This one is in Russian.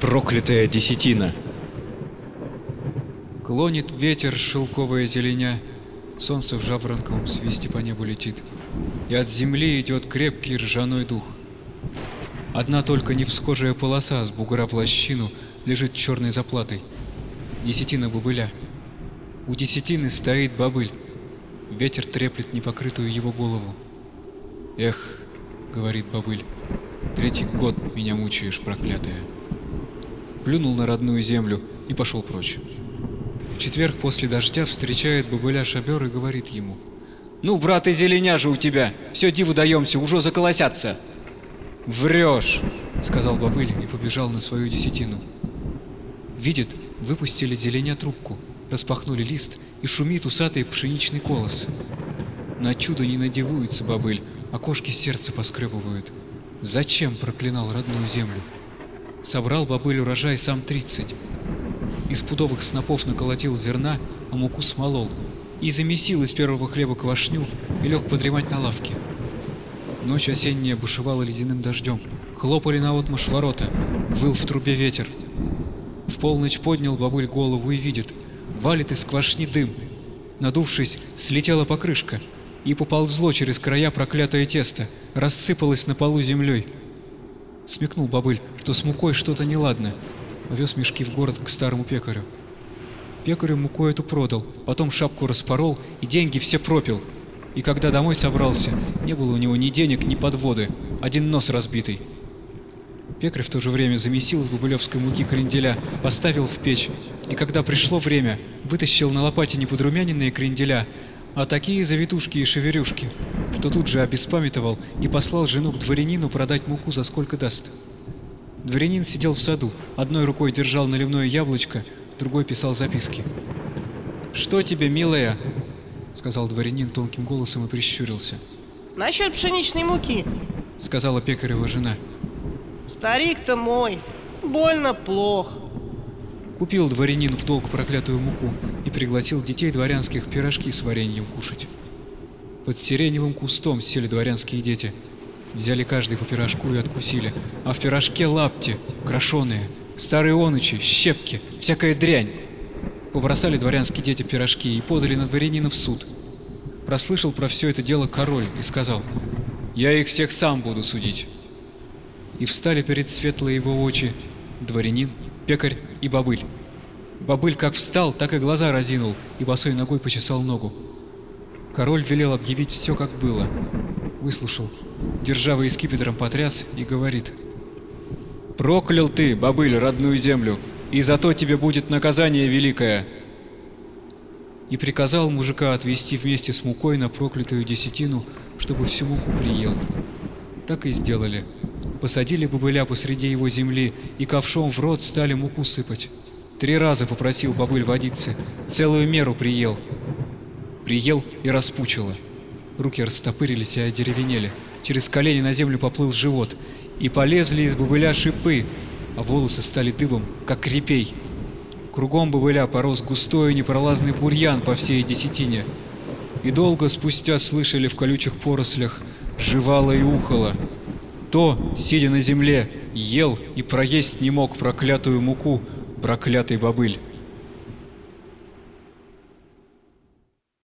Проклятая десятина! Клонит ветер шелковая зеленя, Солнце в жаворонковом свисте по небу летит, И от земли идет крепкий ржаной дух. Одна только невсхожая полоса с бугра в лощину Лежит черной заплатой. Десятина бобыля. У десятины стоит бобыль. Ветер треплет непокрытую его голову. «Эх», — говорит бобыль, — «третий год меня мучаешь, проклятая». Плюнул на родную землю и пошел прочь. В четверг после дождя встречает бобыля шабер и говорит ему. «Ну, брат, и зеленя же у тебя! Все диву даемся, уже заколосятся!» «Врешь!» — сказал бобыль и побежал на свою десятину. Видит, выпустили зеленя трубку, распахнули лист и шумит усатый пшеничный колос. На чудо не надевуется бобыль, а кошки сердце поскребывают. Зачем проклинал родную землю? Собрал бобыль урожай сам тридцать. Из пудовых снопов наколотил зерна, а муку смолол. И замесил из первого хлеба квашню и лег подремать на лавке. Ночь осенняя бушевала ледяным дождем. Хлопали наотмашь ворота, выл в трубе ветер. В полночь поднял бабуль голову и видит, валит из квашни дым. Надувшись, слетела покрышка, и поползло через края проклятое тесто, рассыпалось на полу землей. Смекнул бабыль, что с мукой что-то неладно, повез мешки в город к старому пекарю. Пекарю муку эту продал, потом шапку распорол и деньги все пропил. И когда домой собрался, не было у него ни денег, ни подводы, один нос разбитый. Пекарь в то же время замесил с бабулевской муки кренделя, поставил в печь, и когда пришло время, вытащил на лопате не подрумяненные кренделя, а такие завитушки и шеверюшки, что тут же обеспамятовал и послал жену к дворянину продать муку за сколько даст. Дворянин сидел в саду, одной рукой держал наливное яблочко, другой писал записки. «Что тебе, милая?» — сказал дворянин тонким голосом и прищурился. Насчет пшеничной муки. — сказала пекарева жена. Старик-то мой. Больно плох. Купил дворянин в долг проклятую муку и пригласил детей дворянских пирожки с вареньем кушать. Под сиреневым кустом сели дворянские дети. Взяли каждый по пирожку и откусили. А в пирожке лапти, крошеные, старые онучи, щепки, всякая дрянь. Побросали дворянские дети пирожки и подали на дворянина в суд. Прослышал про все это дело король и сказал, «Я их всех сам буду судить». И встали перед светлые его очи дворянин, пекарь и бобыль. Бобыль как встал, так и глаза разинул и босой ногой почесал ногу. Король велел объявить все, как было. Выслушал, державой скипетром потряс и говорит. «Проклял ты, бобыль, родную землю, и зато тебе будет наказание великое!» И приказал мужика отвезти вместе с мукой на проклятую десятину, чтобы всю муку приел. Так и сделали. Посадили бобыля посреди его земли и ковшом в рот стали муку сыпать. Три раза попросил бобыль водиться, целую меру приел. Приел и распучило. Руки растопырились и одеревенели. Через колени на землю поплыл живот, и полезли из бобыля шипы, а волосы стали дыбом, как репей. Кругом бобыля порос густой непролазный бурьян по всей десятине. И долго спустя слышали в колючих порослях жевало и ухало. То, сидя на земле, ел и проесть не мог проклятую муку, проклятый бобыль.